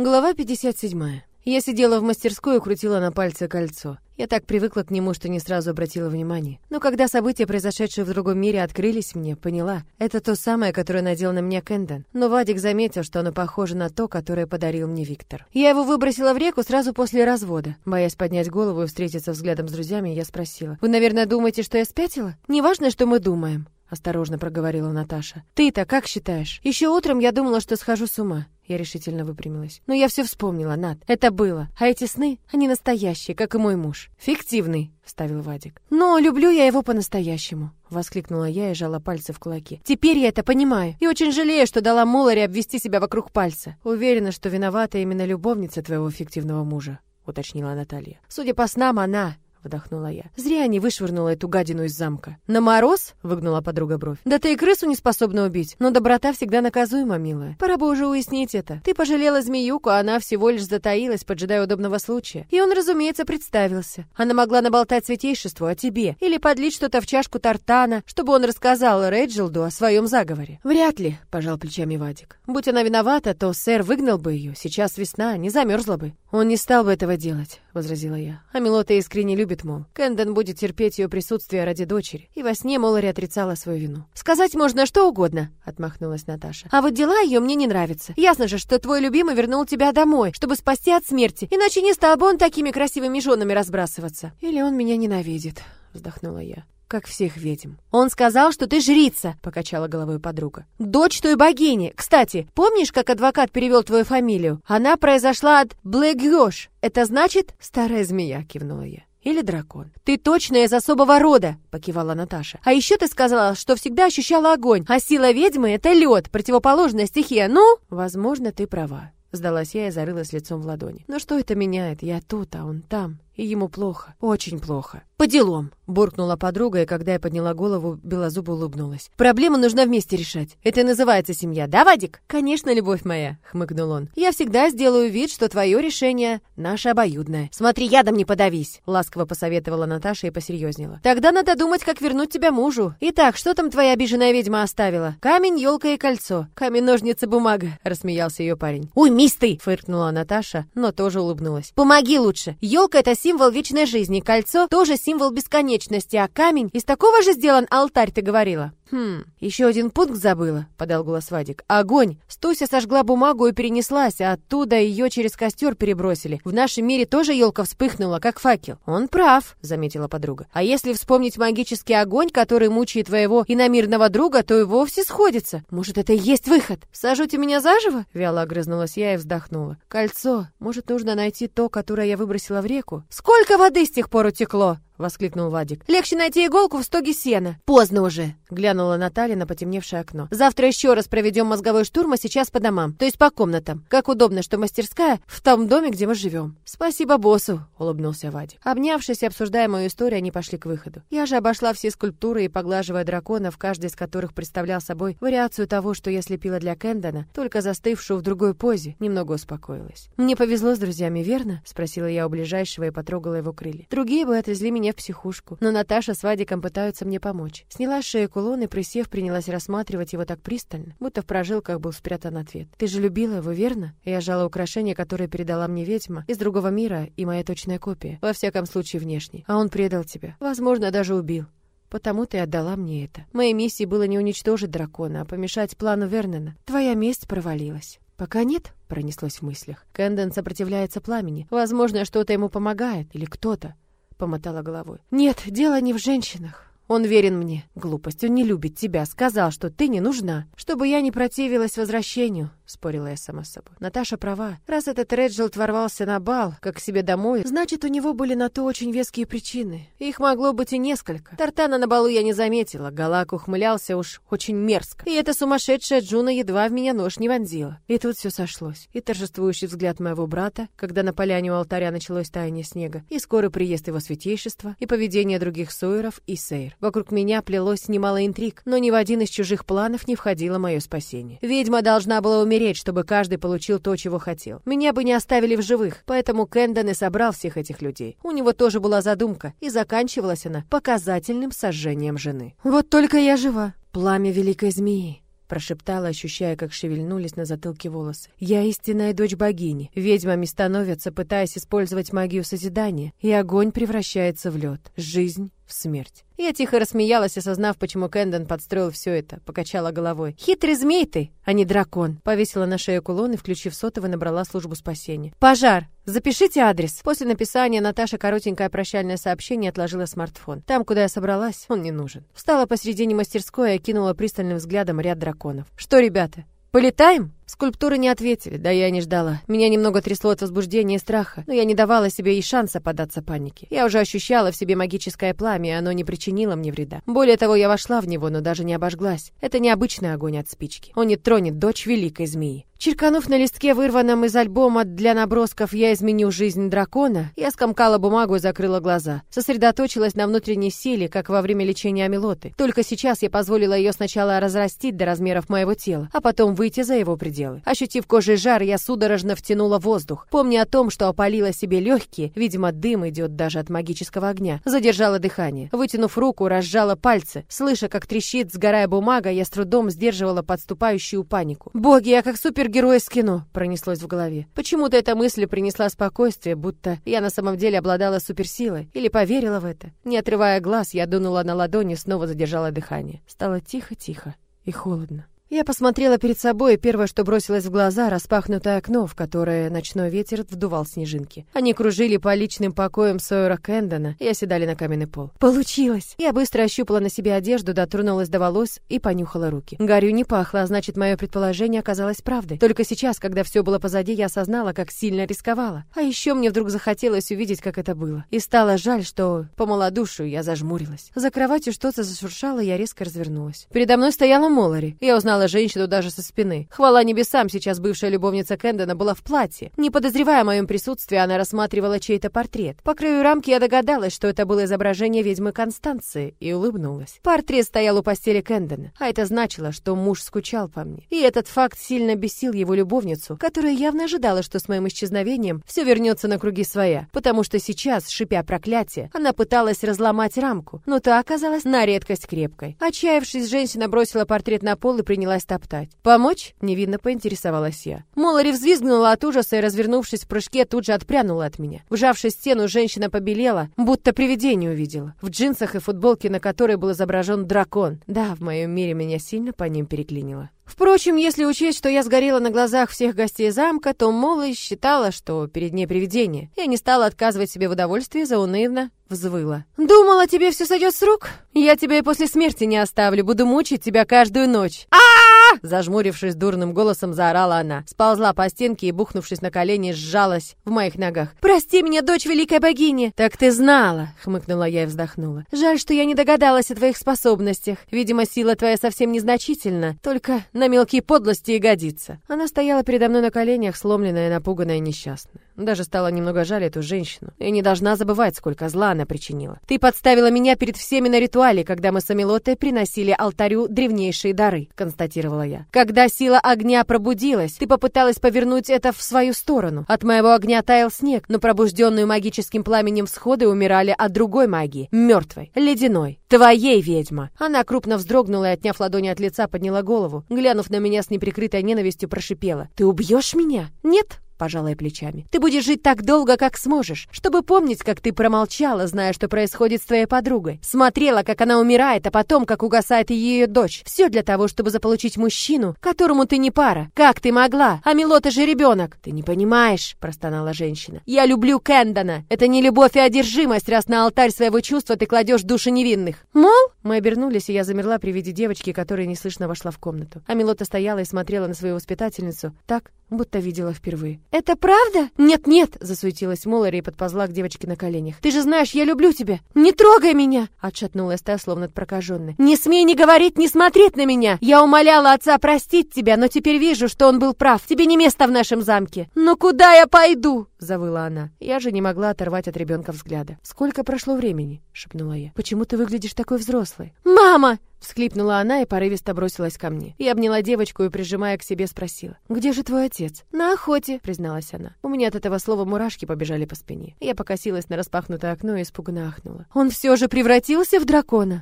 Глава 57. Я сидела в мастерской и крутила на пальце кольцо. Я так привыкла к нему, что не сразу обратила внимание. Но когда события, произошедшие в другом мире, открылись мне, поняла, это то самое, которое надел на меня Кэндон. Но Вадик заметил, что оно похоже на то, которое подарил мне Виктор. Я его выбросила в реку сразу после развода. Боясь поднять голову и встретиться взглядом с друзьями, я спросила. «Вы, наверное, думаете, что я спятила? Неважно, что мы думаем». — осторожно проговорила Наташа. «Ты-то как считаешь? Еще утром я думала, что схожу с ума. Я решительно выпрямилась. Но я все вспомнила, Над. Это было. А эти сны, они настоящие, как и мой муж. Фиктивный, вставил Вадик. Но люблю я его по-настоящему. Воскликнула я и жала пальцы в кулаки. Теперь я это понимаю. И очень жалею, что дала Моларе обвести себя вокруг пальца. Уверена, что виновата именно любовница твоего фиктивного мужа, уточнила Наталья. Судя по снам, она вдохнула я. Зря не вышвырнула эту гадину из замка. На мороз? выгнула подруга бровь. Да ты и крысу не способна убить. Но доброта всегда наказуема, милая. Пора бы уже уяснить это. Ты пожалела змеюку, а она всего лишь затаилась, поджидая удобного случая. И он, разумеется, представился. Она могла наболтать святейшеству о тебе или подлить что-то в чашку тартана, чтобы он рассказал Реджилду о своем заговоре. Вряд ли, пожал плечами Вадик. Будь она виновата, то сэр выгнал бы ее. Сейчас весна, не замерзла бы. Он не стал бы этого делать, возразила я. А Милота искренне любит мол. Кэндон будет терпеть ее присутствие ради дочери. И во сне Молари отрицала свою вину. «Сказать можно что угодно», — отмахнулась Наташа. «А вот дела ее мне не нравятся. Ясно же, что твой любимый вернул тебя домой, чтобы спасти от смерти. Иначе не стал бы он такими красивыми женами разбрасываться. Или он меня ненавидит», — вздохнула я как всех ведьм. Он сказал, что ты жрица, покачала головой подруга. Дочь той богини. Кстати, помнишь, как адвокат перевел твою фамилию? Она произошла от Блэгёш. Это значит старая змея, кивнула я. Или дракон. Ты точно из особого рода, покивала Наташа. А еще ты сказала, что всегда ощущала огонь, а сила ведьмы это лед, противоположная стихия. Ну, возможно, ты права. Сдалась я и зарылась лицом в ладони. Но что это меняет? Я тут, а он там. И ему плохо. Очень плохо. «По делам!» — буркнула подруга, и когда я подняла голову, белозубо улыбнулась. «Проблему нужно вместе решать. Это и называется семья, да, Вадик?» «Конечно, любовь моя!» — хмыкнул он. «Я всегда сделаю вид, что твое решение наше обоюдное. Смотри, ядом не подавись!» — ласково посоветовала Наташа и посерьезнела. «Тогда надо думать, как вернуть тебя мужу. Итак, что там твоя обиженная ведьма оставила? Камень, елка и кольцо. Камень, ножницы, бумага!» — рассмеялся ее парень. «Уймись ты!» — фыркнула Наташа, но тоже улыбнулась. «Помоги лучше! Елка — это символ вечной жизни, кольцо — тоже символ бесконечности, а камень из такого же сделан алтарь, ты говорила. «Хм, еще один пункт забыла», — подал голос Вадик. «Огонь! Стуся сожгла бумагу и перенеслась, а оттуда ее через костер перебросили. В нашем мире тоже елка вспыхнула, как факел». «Он прав», — заметила подруга. «А если вспомнить магический огонь, который мучает твоего иномирного друга, то и вовсе сходится. Может, это и есть выход? Сажуте меня заживо?» Вяло огрызнулась я и вздохнула. «Кольцо. Может, нужно найти то, которое я выбросила в реку?» «Сколько воды с тех пор утекло?» — воскликнул Вадик. «Легче найти иголку в стоге сена». «Поздно уже», — глянула Наталья на потемневшее окно. «Завтра еще раз проведем мозговой штурм, а сейчас по домам, то есть по комнатам. Как удобно, что мастерская в том доме, где мы живем». «Спасибо боссу», — улыбнулся Вадик. Обнявшись и обсуждая мою историю, они пошли к выходу. Я же обошла все скульптуры и, поглаживая драконов, каждый из которых представлял собой вариацию того, что я слепила для Кэндона, только застывшую в другой позе, немного успокоилась. «Мне повезло с друзьями, верно?» — спросила я у ближайшего и потрогала его крылья. «Другие бы отвезли меня в психушку, но Наташа с Вадиком пытаются мне помочь. Сняла с кулон и, присев, принялась рассматривать его так пристально, будто в прожилках был спрятан ответ. «Ты же любила его, верно?» Я жала украшение, которое передала мне ведьма из другого мира и моя точная копия. Во всяком случае, внешне. А он предал тебя. Возможно, даже убил. Потому ты отдала мне это. Моей миссией было не уничтожить дракона, а помешать плану Вернона. Твоя месть провалилась. «Пока нет», — пронеслось в мыслях. Кэндон сопротивляется пламени. Возможно, что-то ему помогает. Или кто-то помотала головой. Нет, дело не в женщинах. Он верен мне. Глупость, он не любит тебя. Сказал, что ты не нужна. Чтобы я не противилась возвращению спорила я сама с собой. Наташа права. Раз этот Реджелд ворвался на бал, как к себе домой, значит, у него были на то очень веские причины. Их могло быть и несколько. Тартана на балу я не заметила. Галак ухмылялся уж очень мерзко. И эта сумасшедшая Джуна едва в меня нож не вонзила. И тут все сошлось. И торжествующий взгляд моего брата, когда на поляне у алтаря началось таяние снега, и скорый приезд его святейшества, и поведение других сойеров и сейр. Вокруг меня плелось немало интриг, но ни в один из чужих планов не входило мое спасение. Ведьма должна была умереть умереть, чтобы каждый получил то, чего хотел. Меня бы не оставили в живых, поэтому Кэндон и собрал всех этих людей. У него тоже была задумка, и заканчивалась она показательным сожжением жены. Вот только я жива. Пламя великой змеи. прошептала, ощущая, как шевельнулись на затылке волосы. «Я истинная дочь богини. Ведьмами становятся, пытаясь использовать магию созидания, и огонь превращается в лед. Жизнь в смерть. Я тихо рассмеялась, осознав, почему Кэндон подстроил все это. Покачала головой. «Хитрый змей ты, а не дракон!» Повесила на шею кулон и, включив сотовый, набрала службу спасения. «Пожар! Запишите адрес!» После написания Наташа коротенькое прощальное сообщение отложила смартфон. Там, куда я собралась, он не нужен. Встала посредине мастерской и окинула пристальным взглядом ряд драконов. «Что, ребята, полетаем?» Скульптуры не ответили, да я не ждала. Меня немного трясло от возбуждения и страха, но я не давала себе и шанса поддаться панике. Я уже ощущала в себе магическое пламя, и оно не причинило мне вреда. Более того, я вошла в него, но даже не обожглась. Это не обычный огонь от спички. Он не тронет дочь великой змеи. Черканув на листке, вырванном из альбома для набросков «Я изменю жизнь дракона», я скомкала бумагу и закрыла глаза. Сосредоточилась на внутренней силе, как во время лечения амилоты. Только сейчас я позволила ее сначала разрастить до размеров моего тела, а потом выйти за его пределы. Ощутив кожей жар, я судорожно втянула воздух. Помня о том, что опалила себе легкие, видимо, дым идет даже от магического огня, задержала дыхание. Вытянув руку, разжала пальцы. Слыша, как трещит, сгорая бумага, я с трудом сдерживала подступающую панику. «Боги, я как супергерой из кино!» пронеслось в голове. Почему-то эта мысль принесла спокойствие, будто я на самом деле обладала суперсилой. Или поверила в это. Не отрывая глаз, я дунула на ладони, снова задержала дыхание. Стало тихо-тихо и холодно. Я посмотрела перед собой, и первое, что бросилось в глаза, распахнутое окно, в которое ночной ветер вдувал снежинки. Они кружили по личным покоям Сойера Кэндона и оседали на каменный пол. Получилось! Я быстро ощупала на себе одежду, дотронулась до волос и понюхала руки. Гарью не пахло, а значит, мое предположение оказалось правдой. Только сейчас, когда все было позади, я осознала, как сильно рисковала. А еще мне вдруг захотелось увидеть, как это было. И стало жаль, что по малодушию я зажмурилась. За кроватью что-то зашуршало, я резко развернулась. Передо мной стояла Молари. Я узнала узнала женщину даже со спины. Хвала небесам, сейчас бывшая любовница Кэндона была в платье. Не подозревая о моем присутствии, она рассматривала чей-то портрет. По краю рамки я догадалась, что это было изображение ведьмы Констанции, и улыбнулась. Портрет стоял у постели Кэндона, а это значило, что муж скучал по мне. И этот факт сильно бесил его любовницу, которая явно ожидала, что с моим исчезновением все вернется на круги своя, потому что сейчас, шипя проклятие, она пыталась разломать рамку, но та оказалась на редкость крепкой. Отчаявшись, женщина бросила портрет на пол и принялась принялась топтать. «Помочь?» — невинно поинтересовалась я. Молари взвизгнула от ужаса и, развернувшись в прыжке, тут же отпрянула от меня. Вжавшись в стену, женщина побелела, будто привидение увидела. В джинсах и футболке, на которой был изображен дракон. Да, в моем мире меня сильно по ним переклинило. Впрочем, если учесть, что я сгорела на глазах всех гостей замка, то Молла считала, что перед ней привидение. Я не стала отказывать себе в удовольствии, заунывно взвыла. «Думала, тебе все сойдет с рук? Я тебя и после смерти не оставлю, буду мучить тебя каждую ночь». а Зажмурившись дурным голосом, заорала она. Сползла по стенке и, бухнувшись на колени, сжалась в моих ногах. «Прости меня, дочь великой богини!» «Так ты знала!» — хмыкнула я и вздохнула. «Жаль, что я не догадалась о твоих способностях. Видимо, сила твоя совсем незначительна, только на мелкие подлости и годится». Она стояла передо мной на коленях, сломленная, напуганная и несчастная. Даже стало немного жаль эту женщину. Я не должна забывать, сколько зла она причинила. Ты подставила меня перед всеми на ритуале, когда мы с Амилотой приносили алтарю древнейшие дары, констатировала я. Когда сила огня пробудилась, ты попыталась повернуть это в свою сторону. От моего огня таял снег, но пробужденную магическим пламенем всходы умирали от другой магии, мертвой, ледяной, твоей ведьма. Она крупно вздрогнула и, отняв ладони от лица, подняла голову. Глянув на меня с неприкрытой ненавистью, прошипела. «Ты убьешь меня? Нет?» Пожалая плечами. «Ты будешь жить так долго, как сможешь, чтобы помнить, как ты промолчала, зная, что происходит с твоей подругой. Смотрела, как она умирает, а потом, как угасает ее дочь. Все для того, чтобы заполучить мужчину, которому ты не пара. Как ты могла? А Милота же ребенок!» «Ты не понимаешь», — простонала женщина. «Я люблю Кэндона. Это не любовь и одержимость, раз на алтарь своего чувства ты кладешь души невинных». «Мол?» Мы обернулись, и я замерла при виде девочки, которая неслышно вошла в комнату. А Милота стояла и смотрела на свою воспитательницу так, будто видела впервые. «Это правда?» «Нет-нет!» — засуетилась Моллари и подползла к девочке на коленях. «Ты же знаешь, я люблю тебя! Не трогай меня!» Отшатнулась та, словно от прокаженной. «Не смей ни говорить, ни смотреть на меня! Я умоляла отца простить тебя, но теперь вижу, что он был прав. Тебе не место в нашем замке!» «Но куда я пойду?» — завыла она. Я же не могла оторвать от ребенка взгляда. «Сколько прошло времени?» — шепнула я. «Почему ты выглядишь такой взрослой?» «Мама!» Всхлипнула она и порывисто бросилась ко мне. Я обняла девочку и, прижимая к себе, спросила. «Где же твой отец?» «На охоте», — призналась она. У меня от этого слова мурашки побежали по спине. Я покосилась на распахнутое окно и испуганно ахнула. «Он все же превратился в дракона?»